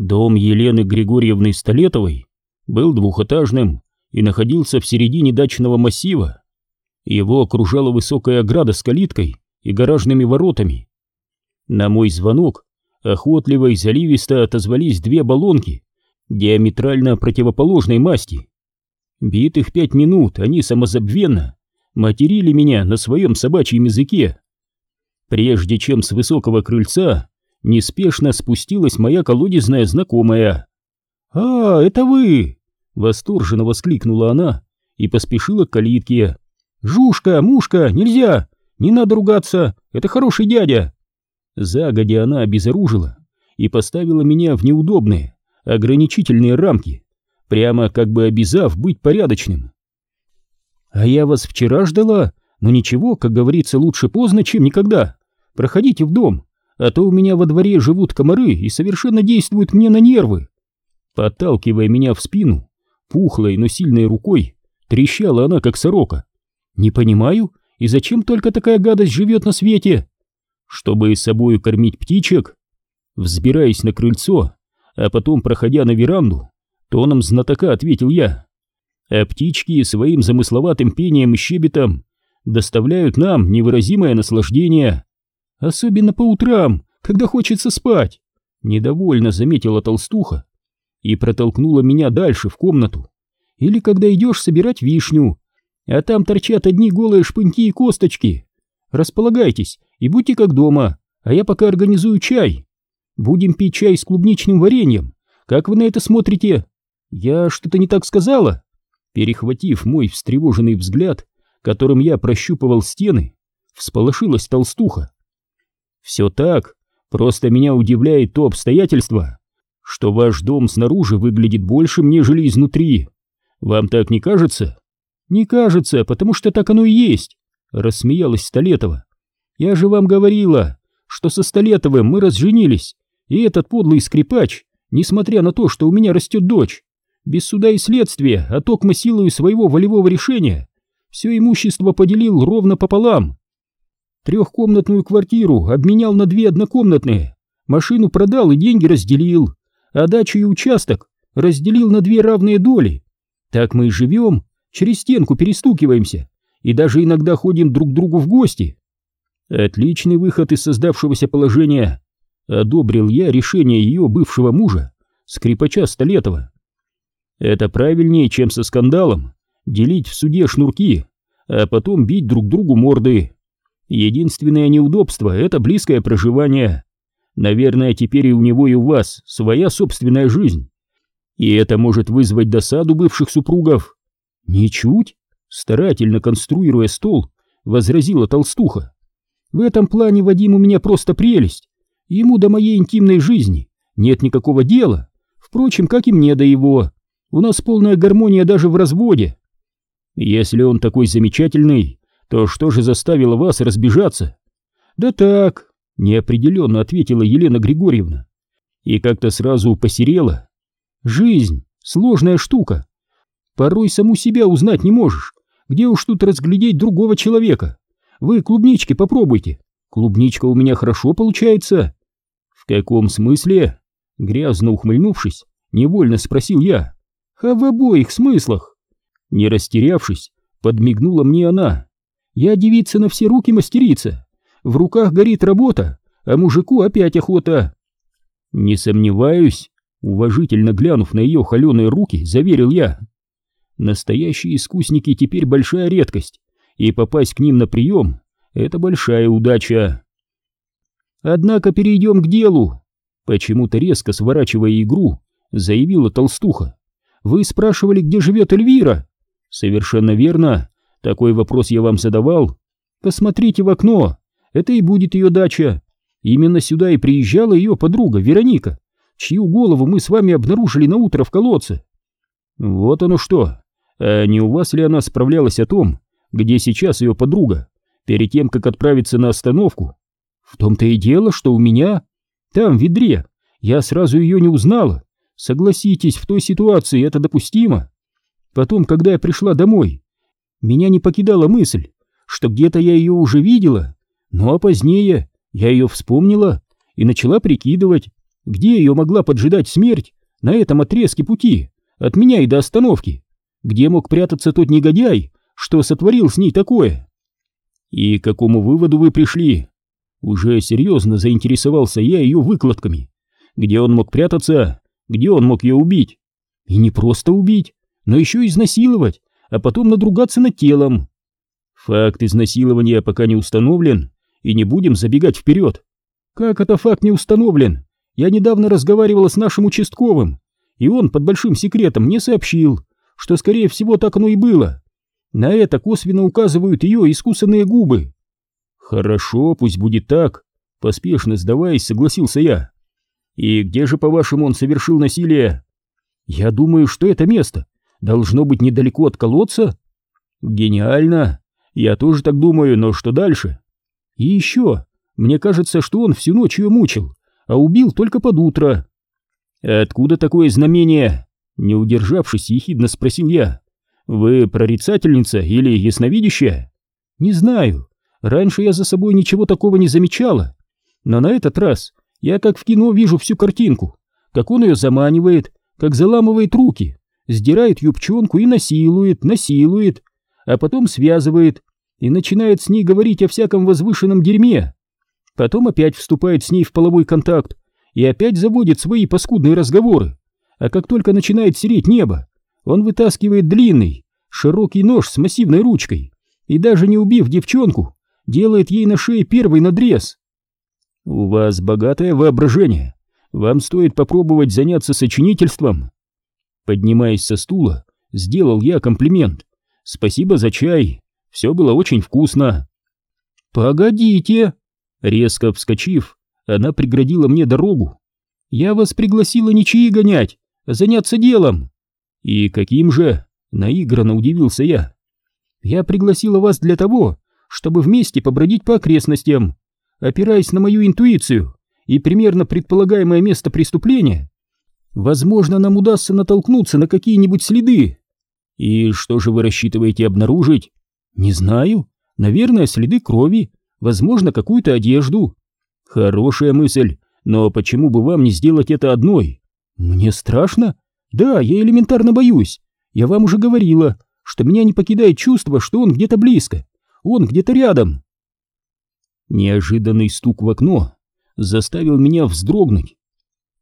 Дом Елены Григорьевны Столетовой был двухэтажным и находился в середине дачного массива. Его окружала высокая ограда с калиткой и гаражными воротами. На мой звонок охотливо и заливисто отозвались две баллонки диаметрально противоположной масти. Битых пять минут они самозабвенно материли меня на своем собачьем языке. Прежде чем с высокого крыльца неспешно спустилась моя колодезная знакомая. «А, это вы!» — восторженно воскликнула она и поспешила к калитке. «Жушка, мушка, нельзя! Не надо ругаться, это хороший дядя!» Загодя она обезоружила и поставила меня в неудобные, ограничительные рамки, прямо как бы обязав быть порядочным. «А я вас вчера ждала, но ничего, как говорится, лучше поздно, чем никогда. Проходите в дом, а то у меня во дворе живут комары и совершенно действуют мне на нервы». Подталкивая меня в спину, пухлой, но сильной рукой, трещала она, как сорока. «Не понимаю, и зачем только такая гадость живет на свете?» «Чтобы с собою кормить птичек?» Взбираясь на крыльцо, а потом, проходя на веранду, тоном знатока ответил я. А птички своим замысловатым пением и щебетом доставляют нам невыразимое наслаждение. Особенно по утрам, когда хочется спать. Недовольно заметила толстуха и протолкнула меня дальше в комнату. Или когда идешь собирать вишню, а там торчат одни голые шпыньки и косточки. Располагайтесь и будьте как дома, а я пока организую чай. Будем пить чай с клубничным вареньем. Как вы на это смотрите? Я что-то не так сказала?» Перехватив мой встревоженный взгляд, которым я прощупывал стены, всполошилась толстуха. «Все так, просто меня удивляет то обстоятельство, что ваш дом снаружи выглядит большим, нежели изнутри. Вам так не кажется?» «Не кажется, потому что так оно и есть», — рассмеялась Столетова. «Я же вам говорила, что со Столетовым мы разженились, и этот подлый скрипач, несмотря на то, что у меня растет дочь, без суда и следствия, а токмо силою своего волевого решения, все имущество поделил ровно пополам. Трехкомнатную квартиру обменял на две однокомнатные, машину продал и деньги разделил, а дачу и участок разделил на две равные доли. Так мы и живем, через стенку перестукиваемся и даже иногда ходим друг к другу в гости. Отличный выход из создавшегося положения. Одобрил я решение ее бывшего мужа, скрипача Столетова. Это правильнее, чем со скандалом делить в суде шнурки, а потом бить друг другу морды. Единственное неудобство — это близкое проживание. Наверное, теперь и у него, и у вас своя собственная жизнь. И это может вызвать досаду бывших супругов. Ничуть, старательно конструируя стол, возразила толстуха. В этом плане Вадим у меня просто прелесть. Ему до моей интимной жизни нет никакого дела, впрочем, как и мне до его. У нас полная гармония даже в разводе. Если он такой замечательный, то что же заставило вас разбежаться? Да так, неопределенно ответила Елена Григорьевна. И как-то сразу посерела. Жизнь — сложная штука. Порой саму себя узнать не можешь. Где уж тут разглядеть другого человека? Вы клубнички попробуйте. Клубничка у меня хорошо получается. В каком смысле? Грязно ухмыльнувшись, невольно спросил я. А в обоих смыслах. Не растерявшись, подмигнула мне она. Я девица на все руки мастерица. В руках горит работа, а мужику опять охота. Не сомневаюсь, уважительно глянув на ее холеные руки, заверил я. Настоящие искусники теперь большая редкость, и попасть к ним на прием — это большая удача. Однако перейдем к делу. Почему-то резко сворачивая игру, заявила толстуха. Вы спрашивали, где живет Эльвира? Совершенно верно. Такой вопрос я вам задавал. Посмотрите в окно. Это и будет ее дача. Именно сюда и приезжала ее подруга Вероника, чью голову мы с вами обнаружили на утро в колодце. Вот оно что. А не у вас ли она справлялась о том, где сейчас ее подруга, перед тем, как отправиться на остановку? В том-то и дело, что у меня... Там, в ведре. Я сразу ее не узнала. Согласитесь, в той ситуации это допустимо. Потом, когда я пришла домой, меня не покидала мысль, что где-то я ее уже видела, ну а позднее я ее вспомнила и начала прикидывать, Где ее могла поджидать смерть на этом отрезке пути, от меня и до остановки? Где мог прятаться тот негодяй, что сотворил с ней такое? И к какому выводу вы пришли? Уже серьезно заинтересовался я ее выкладками. Где он мог прятаться? Где он мог ее убить? И не просто убить, но еще изнасиловать, а потом надругаться над телом. Факт изнасилования пока не установлен, и не будем забегать вперед. Как это факт не установлен? Я недавно разговаривала с нашим участковым, и он под большим секретом мне сообщил, что, скорее всего, так оно и было. На это косвенно указывают ее искусанные губы. Хорошо, пусть будет так, поспешно сдаваясь, согласился я. И где же, по-вашему, он совершил насилие? Я думаю, что это место должно быть недалеко от колодца. Гениально. Я тоже так думаю, но что дальше? И еще, мне кажется, что он всю ночь ее мучил, а убил только под утро. Откуда такое знамение? Не удержавшись, ехидно спросил я. Вы прорицательница или ясновидящая? Не знаю. Раньше я за собой ничего такого не замечала. Но на этот раз я как в кино вижу всю картинку. Как он ее заманивает, как заламывает руки, сдирает юбчонку и насилует, насилует, а потом связывает и начинает с ней говорить о всяком возвышенном дерьме. Потом опять вступает с ней в половой контакт и опять заводит свои паскудные разговоры. А как только начинает сереть небо, он вытаскивает длинный, широкий нож с массивной ручкой и даже не убив девчонку, делает ей на шее первый надрез. У вас богатое воображение. Вам стоит попробовать заняться сочинительством. Поднимаясь со стула, сделал я комплимент. Спасибо за чай. Все было очень вкусно. Погодите. Резко вскочив, она преградила мне дорогу. Я вас пригласила не чаи гонять, а заняться делом. «И каким же?» — наигранно удивился я. «Я пригласила вас для того, чтобы вместе побродить по окрестностям, опираясь на мою интуицию и примерно предполагаемое место преступления. Возможно, нам удастся натолкнуться на какие-нибудь следы. И что же вы рассчитываете обнаружить? Не знаю. Наверное, следы крови, возможно, какую-то одежду. Хорошая мысль, но почему бы вам не сделать это одной? Мне страшно, да, я элементарно боюсь. Я вам уже говорила, что меня не покидает чувство, что он где-то близко. Он где-то рядом. Неожиданный стук в окно заставил меня вздрогнуть.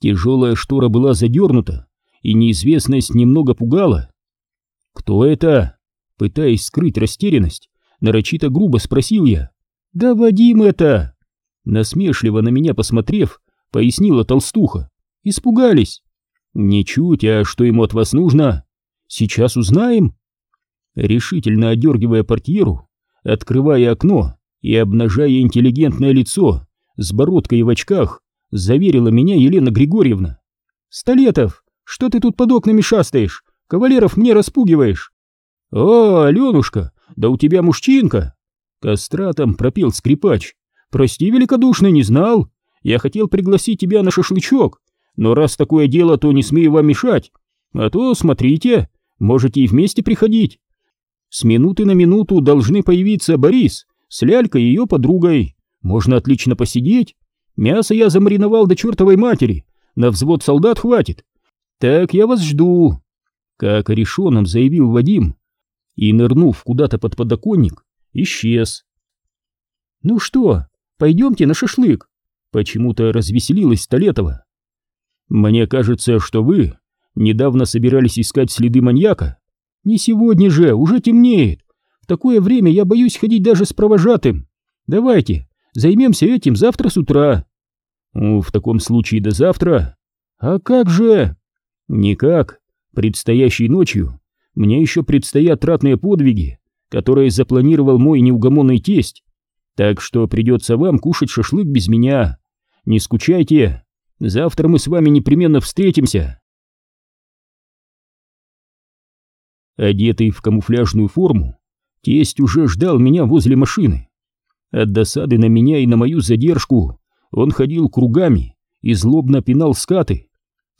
Тяжелая штора была задернута, и неизвестность немного пугала. «Кто это?» Пытаясь скрыть растерянность, нарочито грубо спросил я. «Да Вадим это!» Насмешливо на меня посмотрев, пояснила толстуха. «Испугались!» «Ничуть, а что ему от вас нужно? Сейчас узнаем!» Решительно одергивая портьеру, открывая окно и обнажая интеллигентное лицо с бородкой в очках, заверила меня Елена Григорьевна. «Столетов, что ты тут под окнами шастаешь? Кавалеров мне распугиваешь!» «О, Аленушка, да у тебя мужчинка!» Кастратом пропел скрипач. «Прости, великодушный, не знал. Я хотел пригласить тебя на шашлычок, но раз такое дело, то не смею вам мешать. А то, смотрите, можете и вместе приходить. С минуты на минуту должны появиться Борис с Лялькой и ее подругой. Можно отлично посидеть. Мясо я замариновал до чертовой матери. На взвод солдат хватит. Так я вас жду. Как решенным заявил Вадим. И, нырнув куда-то под подоконник, исчез. Ну что, пойдемте на шашлык. Почему-то развеселилась Столетова. Мне кажется, что вы недавно собирались искать следы маньяка. Не сегодня же, уже темнеет. В такое время я боюсь ходить даже с провожатым. Давайте, займемся этим завтра с утра. Ну, в таком случае до завтра. А как же? Никак. Предстоящей ночью мне еще предстоят ратные подвиги, которые запланировал мой неугомонный тесть. Так что придется вам кушать шашлык без меня. Не скучайте. Завтра мы с вами непременно встретимся. Одетый в камуфляжную форму, тесть уже ждал меня возле машины. От досады на меня и на мою задержку он ходил кругами и злобно пинал скаты.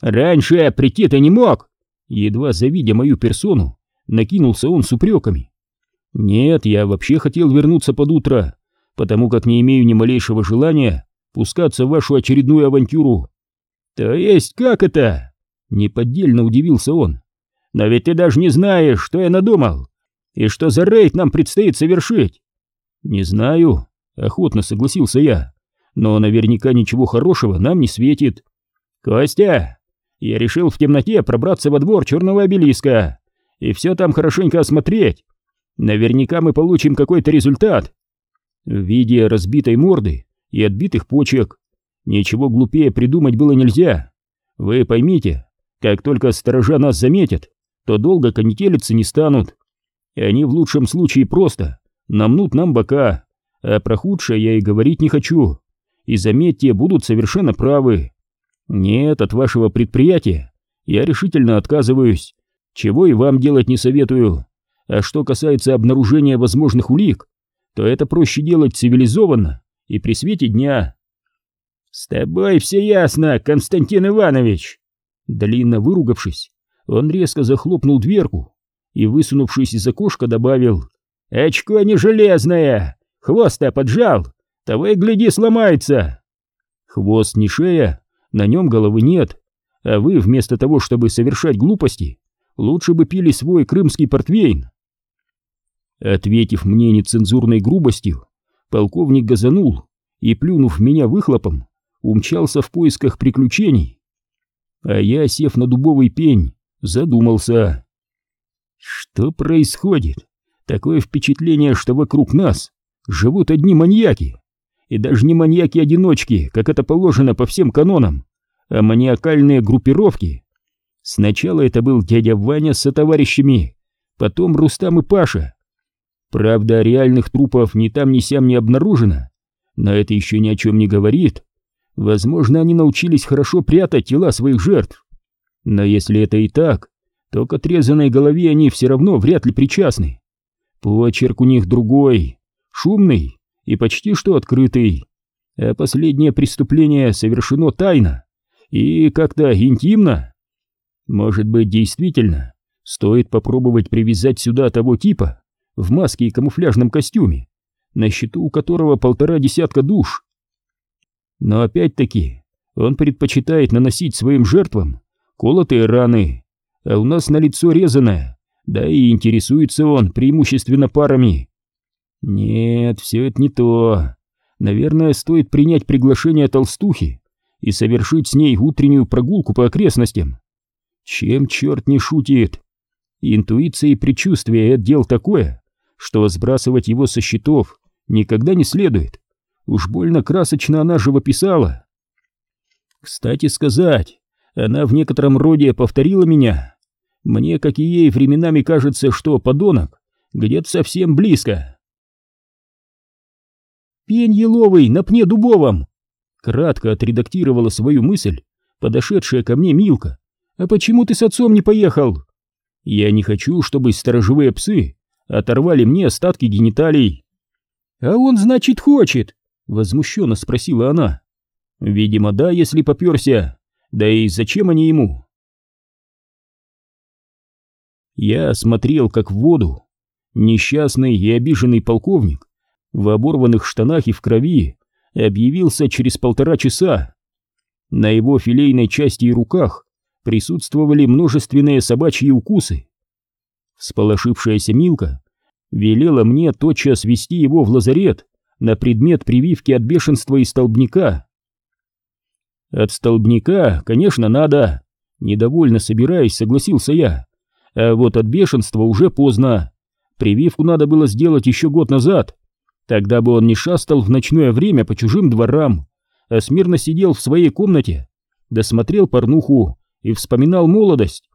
«Раньше я прийти-то не мог!» Едва завидя мою персону, накинулся он с упреками. «Нет, я вообще хотел вернуться под утро, потому как не имею ни малейшего желания пускаться в вашу очередную авантюру. То есть как это? Неподдельно удивился он. Но ведь ты даже не знаешь, что я надумал, и что за рейд нам предстоит совершить. Не знаю, охотно согласился я, но наверняка ничего хорошего нам не светит. Костя, я решил в темноте пробраться во двор черного обелиска и все там хорошенько осмотреть. Наверняка мы получим какой-то результат. В виде разбитой морды и отбитых почек. Ничего глупее придумать было нельзя. Вы поймите, как только сторожа нас заметят, то долго конетелиться не станут. И они в лучшем случае просто намнут нам бока, а про худшее я и говорить не хочу. И заметьте, будут совершенно правы. Нет, от вашего предприятия я решительно отказываюсь, чего и вам делать не советую. А что касается обнаружения возможных улик, то это проще делать цивилизованно и при свете дня. «С тобой все ясно, Константин Иванович!» Длинно выругавшись, он резко захлопнул дверку и, высунувшись из окошка, добавил «Очко не железное! Хвост-то поджал! Того и гляди сломается!» Хвост не шея, на нем головы нет, а вы вместо того, чтобы совершать глупости, лучше бы пили свой крымский портвейн. Ответив мне нецензурной грубостью, полковник газанул и, плюнув меня выхлопом, умчался в поисках приключений. А я, сев на дубовый пень, задумался. Что происходит? Такое впечатление, что вокруг нас живут одни маньяки. И даже не маньяки-одиночки, как это положено по всем канонам, а маниакальные группировки. Сначала это был дядя Ваня со товарищами, потом Рустам и Паша. Правда, реальных трупов ни там ни сям не обнаружено, но это еще ни о чем не говорит. Возможно, они научились хорошо прятать тела своих жертв. Но если это и так, то к отрезанной голове они все равно вряд ли причастны. Почерк у них другой, шумный и почти что открытый. А последнее преступление совершено тайно и как-то интимно. Может быть, действительно, стоит попробовать привязать сюда того типа в маске и камуфляжном костюме, на счету у которого полтора десятка душ. Но опять-таки он предпочитает наносить своим жертвам колотые раны, а у нас на лицо резаное, да и интересуется он преимущественно парами. Нет, все это не то. Наверное, стоит принять приглашение толстухи и совершить с ней утреннюю прогулку по окрестностям. Чем черт не шутит? Интуиция и предчувствие — это дело такое, что сбрасывать его со счетов никогда не следует. Уж больно красочно она живописала. Кстати сказать, она в некотором роде повторила меня. Мне, как и ей, временами кажется, что подонок где-то совсем близко. «Пень еловый на пне дубовом!» Кратко отредактировала свою мысль подошедшая ко мне Милка. «А почему ты с отцом не поехал?» «Я не хочу, чтобы сторожевые псы оторвали мне остатки гениталий». «А он, значит, хочет?» — возмущенно спросила она. «Видимо, да, если попёрся. Да и зачем они ему?» Я смотрел, как в воду. Несчастный и обиженный полковник в оборванных штанах и в крови объявился через полтора часа. На его филейной части и руках присутствовали множественные собачьи укусы. Всполошившаяся Милка велела мне тотчас вести его в лазарет на предмет прививки от бешенства и столбняка. От столбняка, конечно, надо. Недовольно собираясь, согласился я. А вот от бешенства уже поздно. Прививку надо было сделать еще год назад. Тогда бы он не шастал в ночное время по чужим дворам, а смирно сидел в своей комнате, досмотрел порнуху и вспоминал молодость.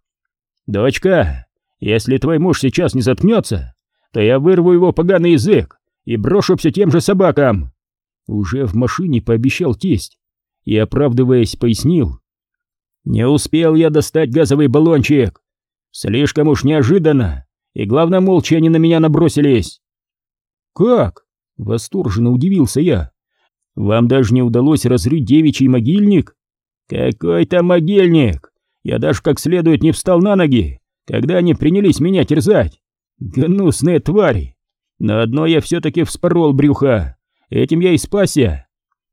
«Дочка, если твой муж сейчас не заткнется, то я вырву его поганый язык и брошу все тем же собакам!» Уже в машине пообещал тесть и, оправдываясь, пояснил. «Не успел я достать газовый баллончик. Слишком уж неожиданно, и главное, молча они на меня набросились». «Как?» — восторженно удивился я. «Вам даже не удалось разрыть девичий могильник?» «Какой там могильник? Я даже как следует не встал на ноги, когда они принялись меня терзать. Гнусные твари! На одно я все-таки вспорол брюха, этим я и спасся.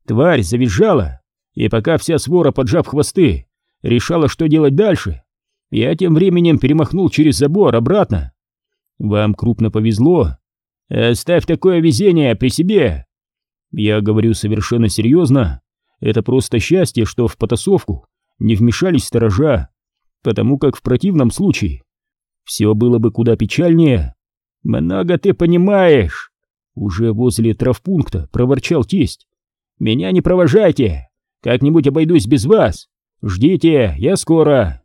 Тварь завизжала, И пока вся свора, поджав хвосты, решала, что делать дальше, я тем временем перемахнул через забор обратно. Вам крупно повезло. Оставь такое везение при себе. Я говорю совершенно серьезно. Это просто счастье, что в потасовку не вмешались сторожа, потому как в противном случае все было бы куда печальнее. Много ты понимаешь. Уже возле травпункта проворчал тесть. Меня не провожайте. Как-нибудь обойдусь без вас. Ждите, я скоро.